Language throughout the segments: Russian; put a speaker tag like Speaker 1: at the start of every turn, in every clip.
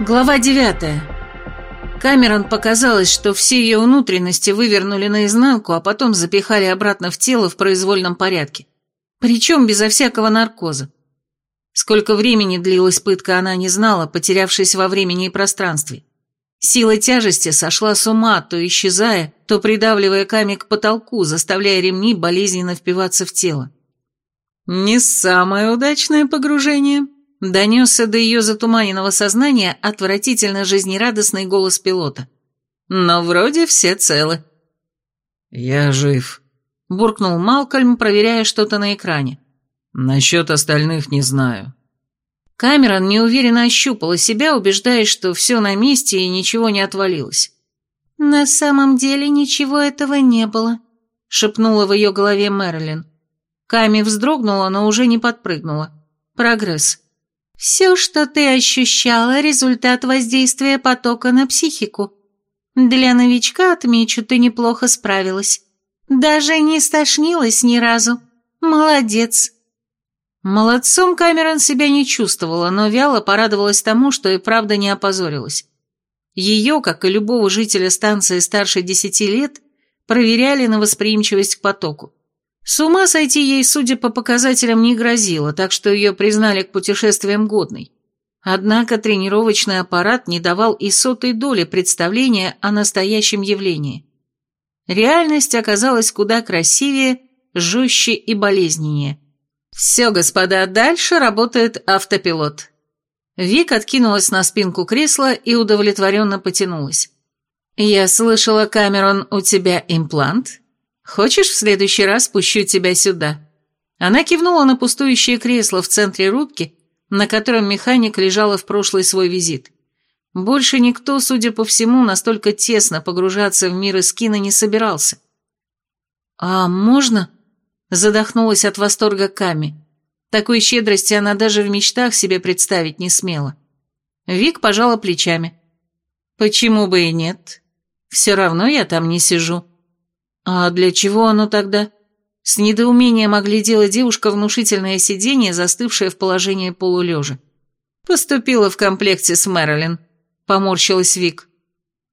Speaker 1: Глава девятая. Камерон показалось, что все ее внутренности вывернули наизнанку, а потом запихали обратно в тело в произвольном порядке. Причем безо всякого наркоза. Сколько времени длилась пытка, она не знала, потерявшись во времени и пространстве. Сила тяжести сошла с ума, то исчезая, то придавливая Ками к потолку, заставляя ремни болезненно впиваться в тело. «Не самое удачное погружение», — донесся до ее затуманенного сознания отвратительно жизнерадостный голос пилота. «Но вроде все целы».
Speaker 2: «Я жив», —
Speaker 1: буркнул Малкольм, проверяя что-то на экране.
Speaker 2: «Насчет остальных не знаю».
Speaker 1: Камерон неуверенно ощупала себя, убеждаясь, что все на месте и ничего не отвалилось. «На самом деле ничего этого не было», — шепнула в ее голове Мэрилин. Ками вздрогнула, но уже не подпрыгнула. «Прогресс». «Все, что ты ощущала, результат воздействия потока на психику. Для новичка, отмечу, ты неплохо справилась. Даже не стошнилась ни разу. Молодец». Молодцом Камерон себя не чувствовала, но вяло порадовалась тому, что и правда не опозорилась. Ее, как и любого жителя станции старше десяти лет, проверяли на восприимчивость к потоку. С ума сойти ей, судя по показателям, не грозило, так что ее признали к путешествиям годной. Однако тренировочный аппарат не давал и сотой доли представления о настоящем явлении. Реальность оказалась куда красивее, жестче и болезненнее – «Все, господа, дальше работает автопилот». Вик откинулась на спинку кресла и удовлетворенно потянулась. «Я слышала, Камерон, у тебя имплант? Хочешь, в следующий раз пущу тебя сюда?» Она кивнула на пустующее кресло в центре рубки, на котором механик лежала в прошлый свой визит. Больше никто, судя по всему, настолько тесно погружаться в мир Искина не собирался. «А можно?» Задохнулась от восторга Ками. Такой щедрости она даже в мечтах себе представить не смела. Вик пожала плечами. «Почему бы и нет? Все равно я там не сижу». «А для чего оно тогда?» С недоумением оглядела девушка внушительное сиденье, застывшее в положении полулежа. «Поступила в комплекте с Мэрилин», — поморщилась Вик.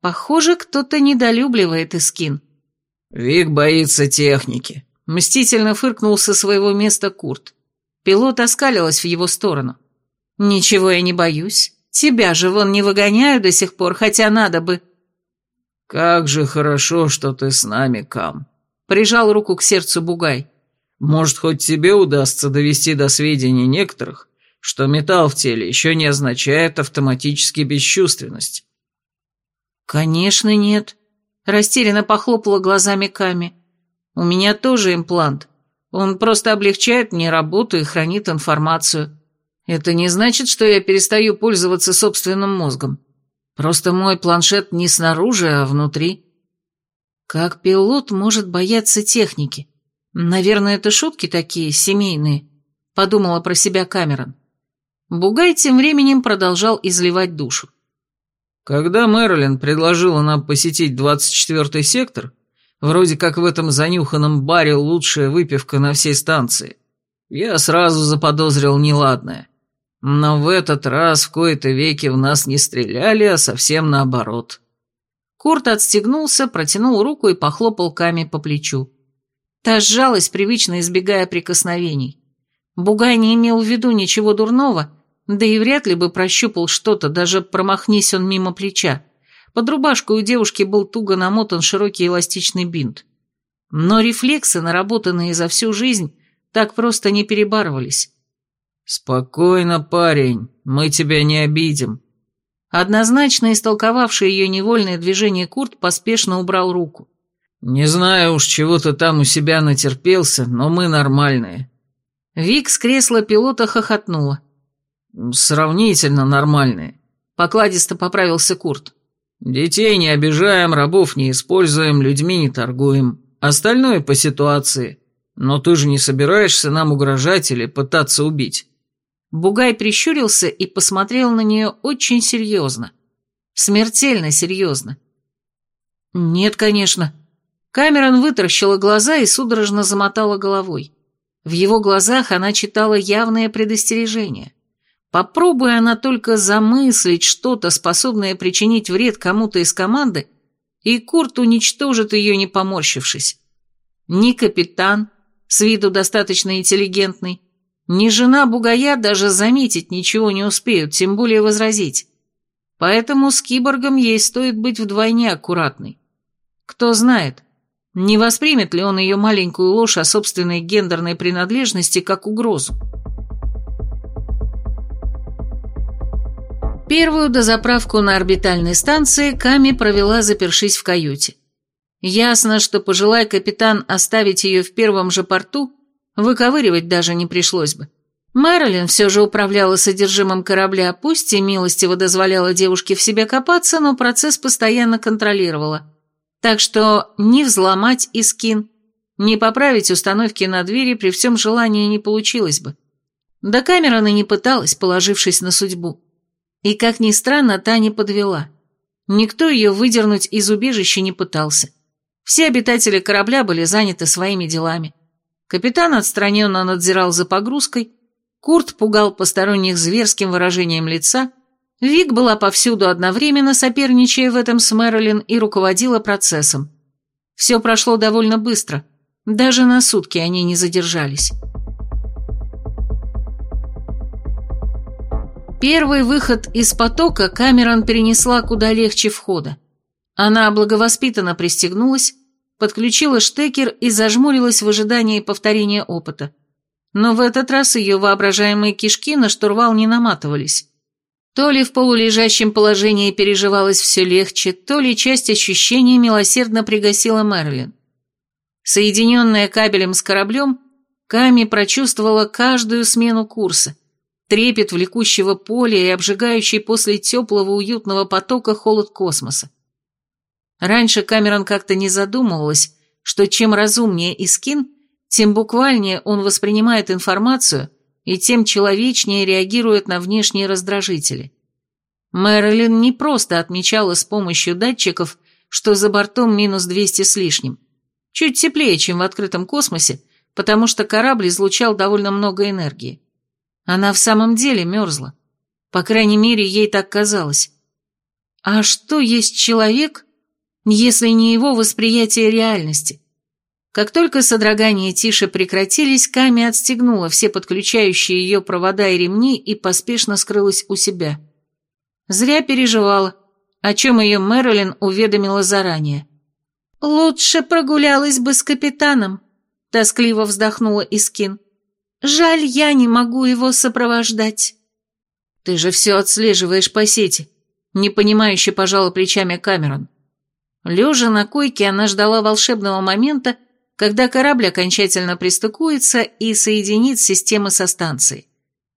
Speaker 1: «Похоже, кто-то недолюбливает Искин».
Speaker 2: «Вик боится техники», Мстительно фыркнул со своего места Курт. Пилот оскалилась в его сторону. «Ничего я не боюсь. Тебя же вон не выгоняю до сих пор, хотя надо бы...»
Speaker 3: «Как же хорошо, что ты с нами, Кам!»
Speaker 1: Прижал руку к сердцу Бугай.
Speaker 3: «Может, хоть тебе удастся довести до сведения некоторых, что металл в теле еще не означает автоматически бесчувственность?»
Speaker 1: «Конечно нет», — растерянно похлопала глазами Ками. У меня тоже имплант. Он просто облегчает мне работу и хранит информацию. Это не значит, что я перестаю пользоваться собственным мозгом. Просто мой планшет не снаружи, а внутри. Как пилот может бояться техники? Наверное, это шутки такие, семейные, подумала про себя Камерон. Бугай тем временем продолжал изливать душу.
Speaker 3: Когда Мэрилин предложила нам посетить 24-й сектор, Вроде как в этом занюханном баре лучшая выпивка на всей станции. Я сразу заподозрил неладное. Но в этот раз в кои-то веки в нас не стреляли, а совсем наоборот.
Speaker 1: Курт отстегнулся, протянул руку и похлопал Ками по плечу. Та сжалась, привычно избегая прикосновений. Бугай не имел в виду ничего дурного, да и вряд ли бы прощупал что-то, даже промахнись он мимо плеча. Под рубашкой у девушки был туго намотан широкий эластичный бинт. Но рефлексы, наработанные за всю жизнь, так просто не перебарывались.
Speaker 3: «Спокойно, парень, мы тебя не обидим».
Speaker 1: Однозначно истолковавший ее невольное движение Курт поспешно убрал руку.
Speaker 3: «Не знаю уж, чего ты там у себя натерпелся, но мы нормальные».
Speaker 1: Вик с кресла пилота хохотнула.
Speaker 3: «Сравнительно нормальные», — покладисто поправился Курт. Детей не обижаем, рабов не используем, людьми не торгуем. Остальное по ситуации. Но ты же не собираешься нам угрожать или пытаться убить?»
Speaker 1: Бугай прищурился и посмотрел на нее очень серьезно. Смертельно серьезно. «Нет, конечно». Камерон вытаращила глаза и судорожно замотала головой. В его глазах она читала явное предостережение. Попробуй она только замыслить что-то, способное причинить вред кому-то из команды, и Курт уничтожит ее, не поморщившись. Ни капитан, с виду достаточно интеллигентный, ни жена бугая даже заметить ничего не успеют, тем более возразить. Поэтому с киборгом ей стоит быть вдвойне аккуратной. Кто знает, не воспримет ли он ее маленькую ложь о собственной гендерной принадлежности как угрозу. Первую дозаправку на орбитальной станции Ками провела, запершись в каюте. Ясно, что пожелай капитан оставить ее в первом же порту, выковыривать даже не пришлось бы. Мэрилин все же управляла содержимым корабля, пусть и милостиво дозволяла девушке в себе копаться, но процесс постоянно контролировала. Так что ни взломать Искин, ни поправить установки на двери при всем желании не получилось бы. Да Камерона не пыталась, положившись на судьбу. И, как ни странно, та не подвела. Никто ее выдернуть из убежища не пытался. Все обитатели корабля были заняты своими делами. Капитан отстраненно надзирал за погрузкой, Курт пугал посторонних зверским выражением лица, Вик была повсюду одновременно, соперничая в этом с Мэрилин и руководила процессом. Все прошло довольно быстро, даже на сутки они не задержались. Первый выход из потока Камерон перенесла куда легче входа. Она благовоспитанно пристегнулась, подключила штекер и зажмурилась в ожидании повторения опыта. Но в этот раз ее воображаемые кишки на штурвал не наматывались. То ли в полулежащем положении переживалось все легче, то ли часть ощущений милосердно пригасила Мерлин. Соединенная кабелем с кораблем, Ками прочувствовала каждую смену курса, трепет влекущего поля и обжигающий после теплого уютного потока холод космоса. Раньше Камерон как-то не задумывалась, что чем разумнее Искин, тем буквальнее он воспринимает информацию и тем человечнее реагирует на внешние раздражители. Мэрилин не просто отмечала с помощью датчиков, что за бортом минус 200 с лишним. Чуть теплее, чем в открытом космосе, потому что корабль излучал довольно много энергии. Она в самом деле мерзла. По крайней мере, ей так казалось. А что есть человек, если не его восприятие реальности? Как только содрогания тише прекратились, Ками отстегнула все подключающие ее провода и ремни и поспешно скрылась у себя. Зря переживала, о чем ее Мэрилин уведомила заранее. «Лучше прогулялась бы с капитаном», — тоскливо вздохнула Искин. «Жаль, я не могу его сопровождать». «Ты же все отслеживаешь по сети», — непонимающе пожала плечами Камерон. Лежа на койке, она ждала волшебного момента, когда корабль окончательно пристыкуется и соединит системы со станцией.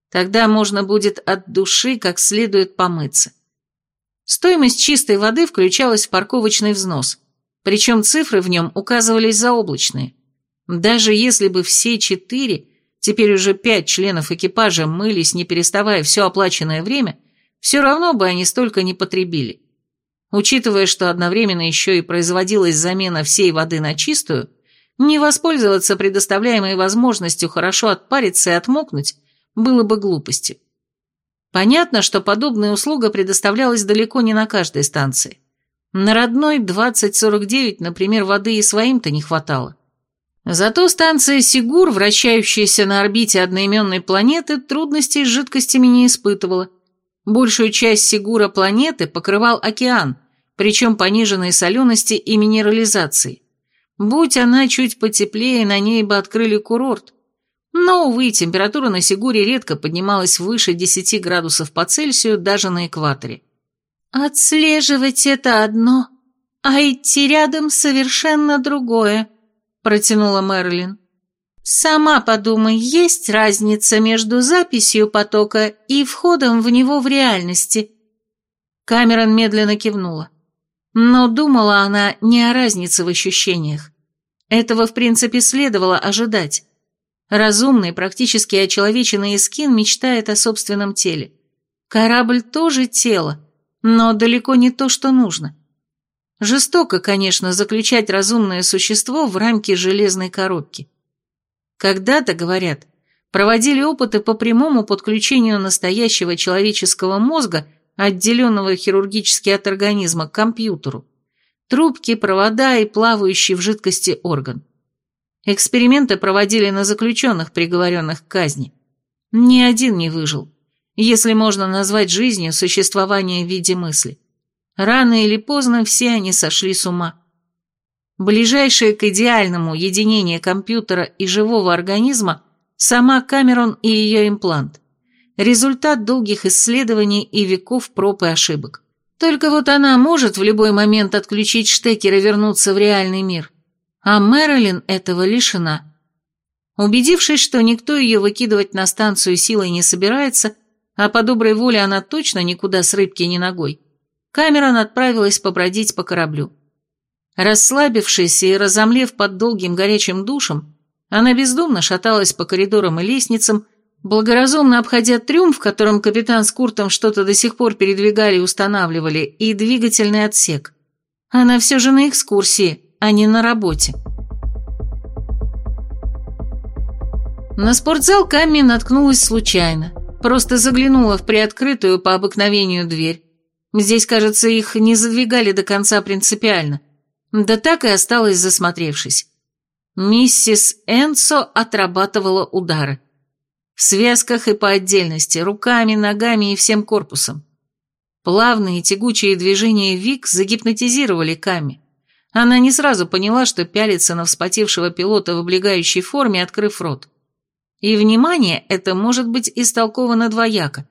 Speaker 1: Тогда можно будет от души как следует помыться. Стоимость чистой воды включалась в парковочный взнос, причем цифры в нем указывались заоблачные. Даже если бы все четыре, теперь уже пять членов экипажа мылись, не переставая все оплаченное время, все равно бы они столько не потребили. Учитывая, что одновременно еще и производилась замена всей воды на чистую, не воспользоваться предоставляемой возможностью хорошо отпариться и отмокнуть было бы глупостью. Понятно, что подобная услуга предоставлялась далеко не на каждой станции. На родной 2049, например, воды и своим-то не хватало. Зато станция Сигур, вращающаяся на орбите одноименной планеты, трудностей с жидкостями не испытывала. Большую часть Сигура планеты покрывал океан, причем пониженной солености и минерализации. Будь она чуть потеплее, на ней бы открыли курорт. Но, увы, температура на Сигуре редко поднималась выше 10 градусов по Цельсию даже на экваторе. «Отслеживать это одно, а идти рядом совершенно другое», — протянула Мерлин. «Сама подумай, есть разница между записью потока и входом в него в реальности?» Камерон медленно кивнула. Но думала она не о разнице в ощущениях. Этого, в принципе, следовало ожидать. Разумный, практически очеловеченный Искин мечтает о собственном теле. Корабль тоже тело, но далеко не то, что нужно. Жестоко, конечно, заключать разумное существо в рамки железной коробки. Когда-то, говорят, проводили опыты по прямому подключению настоящего человеческого мозга, отделенного хирургически от организма, к компьютеру. Трубки, провода и плавающий в жидкости орган. Эксперименты проводили на заключенных, приговоренных к казни. Ни один не выжил, если можно назвать жизнью существование в виде мысли. Рано или поздно все они сошли с ума. Ближайшее к идеальному единение компьютера и живого организма – сама Камерон и ее имплант. Результат долгих исследований и веков проб и ошибок. Только вот она может в любой момент отключить штекер и вернуться в реальный мир а Мэрилин этого лишена. Убедившись, что никто ее выкидывать на станцию силой не собирается, а по доброй воле она точно никуда с рыбки ни ногой, Камерон отправилась побродить по кораблю. Расслабившись и разомлев под долгим горячим душем, она бездумно шаталась по коридорам и лестницам, благоразумно обходя трюм, в котором капитан с Куртом что-то до сих пор передвигали и устанавливали, и двигательный отсек. Она все же на экскурсии, а не на работе. На спортзал Камми наткнулась случайно. Просто заглянула в приоткрытую по обыкновению дверь. Здесь, кажется, их не задвигали до конца принципиально. Да так и осталась засмотревшись. Миссис Энсо отрабатывала удары. В связках и по отдельности, руками, ногами и всем корпусом. Плавные тягучие движения Вик загипнотизировали Ками. Она не сразу поняла, что пялится на вспотевшего пилота в облегающей форме, открыв рот. И внимание это может быть истолковано двояко,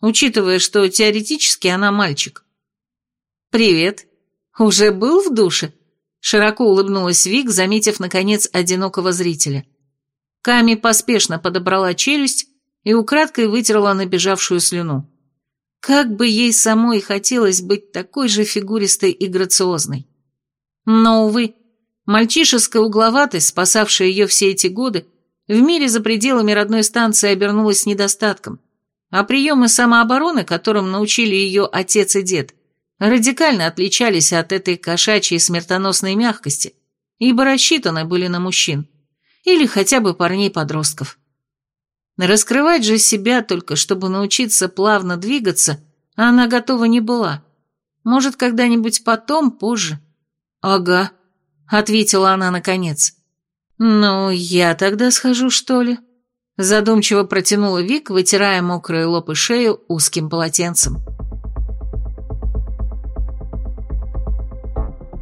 Speaker 1: учитывая, что теоретически она мальчик. «Привет. Уже был в душе?» Широко улыбнулась Вик, заметив, наконец, одинокого зрителя. Ками поспешно подобрала челюсть и украдкой вытерла набежавшую слюну. Как бы ей самой хотелось быть такой же фигуристой и грациозной. Но, увы, мальчишеская угловатость, спасавшая ее все эти годы, в мире за пределами родной станции обернулась недостатком, а приемы самообороны, которым научили ее отец и дед, радикально отличались от этой кошачьей смертоносной мягкости, ибо рассчитаны были на мужчин, или хотя бы парней-подростков. Раскрывать же себя только, чтобы научиться плавно двигаться, она готова не была. Может, когда-нибудь потом, позже. «Ага», — ответила она наконец. «Ну, я тогда схожу, что ли?» Задумчиво протянула Вик, вытирая мокрые лоб и шею узким полотенцем.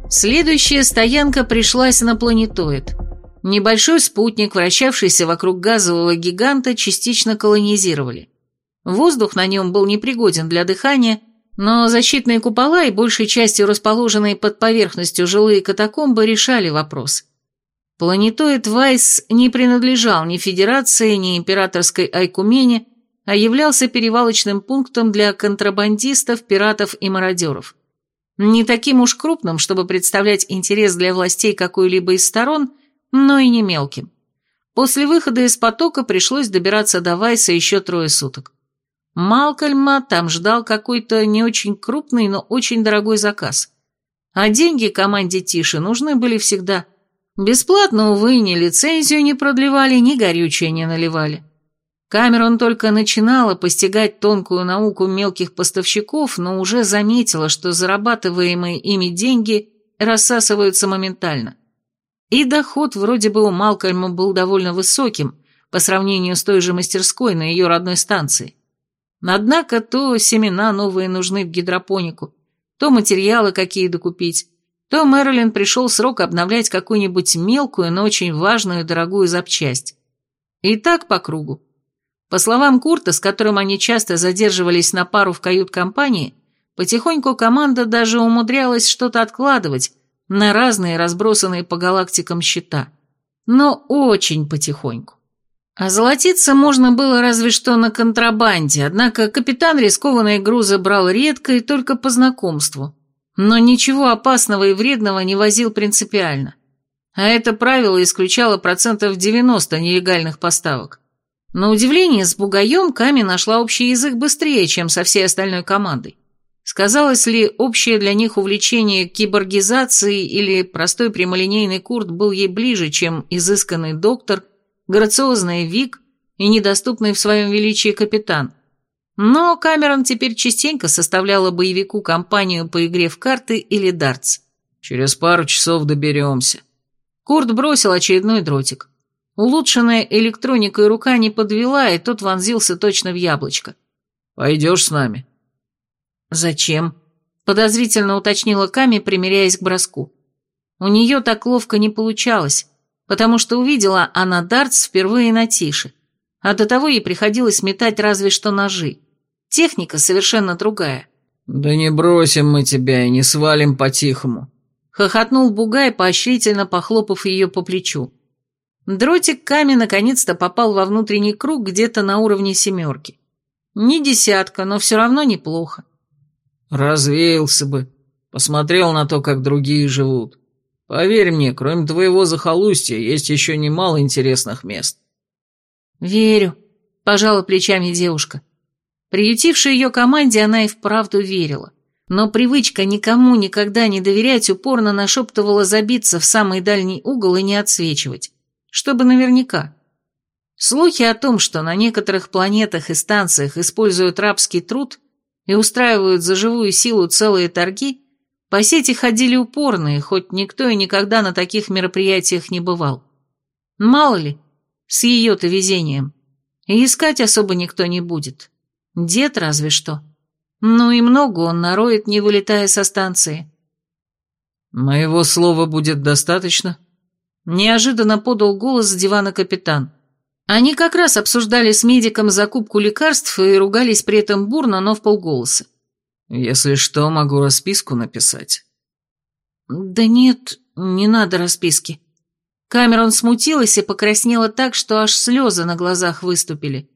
Speaker 1: Следующая стоянка пришлась на планетоид. Небольшой спутник, вращавшийся вокруг газового гиганта, частично колонизировали. Воздух на нем был непригоден для дыхания, но защитные купола и большей частью расположенные под поверхностью жилые катакомбы решали вопрос. Планетоид Вайс не принадлежал ни Федерации, ни Императорской Айкумене, а являлся перевалочным пунктом для контрабандистов, пиратов и мародеров. Не таким уж крупным, чтобы представлять интерес для властей какой-либо из сторон, но и не мелким. После выхода из потока пришлось добираться до Вайса еще трое суток. Малкольма там ждал какой-то не очень крупный, но очень дорогой заказ. А деньги команде Тиши нужны были всегда. Бесплатно, увы, ни лицензию не продлевали, ни горючее не наливали. Камерон только начинала постигать тонкую науку мелких поставщиков, но уже заметила, что зарабатываемые ими деньги рассасываются моментально. И доход вроде бы у Малкольма был довольно высоким по сравнению с той же мастерской на ее родной станции. Однако то семена новые нужны в гидропонику, то материалы какие докупить, то Мэрилин пришел срок обновлять какую-нибудь мелкую, но очень важную и дорогую запчасть. И так по кругу. По словам Курта, с которым они часто задерживались на пару в кают-компании, потихоньку команда даже умудрялась что-то откладывать на разные разбросанные по галактикам счета. Но очень потихоньку. А золотиться можно было разве что на контрабанде, однако капитан рискованные грузы брал редко и только по знакомству. Но ничего опасного и вредного не возил принципиально. А это правило исключало процентов 90 нелегальных поставок. На удивление, с Бугаем Ками нашла общий язык быстрее, чем со всей остальной командой. Сказалось ли общее для них увлечение киборгизацией или простой прямолинейный Курт был ей ближе, чем изысканный доктор – грациозная Вик и недоступный в своем величии капитан. Но Камерон теперь частенько составляла боевику компанию по игре в карты или дартс.
Speaker 3: «Через пару часов доберемся».
Speaker 1: Курт бросил очередной дротик. Улучшенная электроника и рука не подвела, и тот вонзился точно в яблочко.
Speaker 3: «Пойдешь с нами?»
Speaker 1: «Зачем?» – подозрительно уточнила Ками, примиряясь к броску. У нее так ловко не получалось, потому что увидела она дартс впервые на тише, а до того ей приходилось метать разве что ножи. Техника совершенно другая.
Speaker 3: «Да не бросим мы тебя и не свалим по-тихому», —
Speaker 1: хохотнул Бугай, поощрительно похлопав ее по плечу. Дротик Ками наконец-то попал во внутренний круг где-то на уровне семерки. Не десятка, но все равно неплохо.
Speaker 3: Развеялся бы, посмотрел на то, как другие живут. Поверь мне, кроме твоего захолустья, есть еще немало интересных мест.
Speaker 1: Верю, пожала плечами девушка. Приютившей ее команде она и вправду верила. Но привычка никому никогда не доверять упорно нашептывала забиться в самый дальний угол и не отсвечивать чтобы наверняка. Слухи о том, что на некоторых планетах и станциях используют рабский труд и устраивают за живую силу целые торги, по сети ходили упорные, хоть никто и никогда на таких мероприятиях не бывал. Мало ли, с ее-то везением. И искать особо никто не будет. Дед разве что. Ну и много он нароет, не вылетая со станции.
Speaker 3: «Моего слова будет достаточно?»
Speaker 1: Неожиданно подал голос с дивана капитан. Они как раз обсуждали с медиком закупку лекарств и ругались при этом бурно, но в полголоса.
Speaker 3: «Если что, могу расписку написать».
Speaker 1: «Да нет, не надо расписки». Камерон смутилась и покраснела так, что аж слезы на глазах выступили.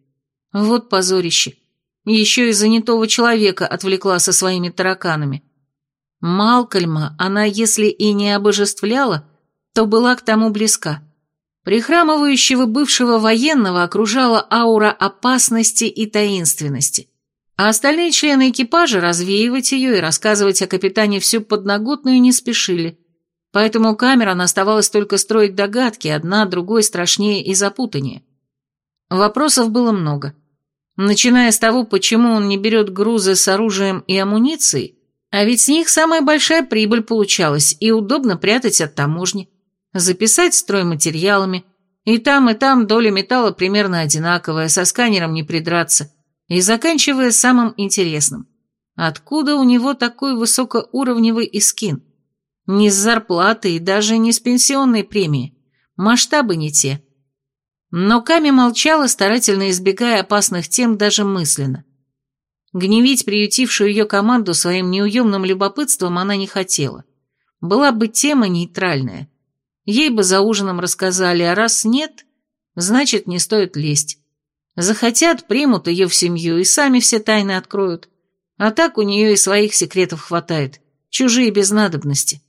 Speaker 1: Вот позорище. Еще и занятого человека отвлекла со своими тараканами. Малкольма она, если и не обожествляла, то была к тому близка. Прихрамывающего бывшего военного окружала аура опасности и таинственности, а остальные члены экипажа развеивать ее и рассказывать о капитане всю подноготную не спешили, поэтому Камерон оставалось только строить догадки, одна другой страшнее и запутаннее. Вопросов было много. Начиная с того, почему он не берет грузы с оружием и амуницией, а ведь с них самая большая прибыль получалась и удобно прятать от таможни записать стройматериалами, и там, и там доля металла примерно одинаковая, со сканером не придраться, и заканчивая самым интересным. Откуда у него такой высокоуровневый искин? Не с зарплаты и даже не с пенсионной премии. Масштабы не те. Но Ками молчала, старательно избегая опасных тем даже мысленно. Гневить приютившую ее команду своим неуемным любопытством она не хотела. Была бы тема нейтральная. Ей бы за ужином рассказали, а раз нет, значит, не стоит лезть. Захотят, примут ее в семью и сами все тайны откроют. А так у нее и своих секретов хватает, чужие без надобности.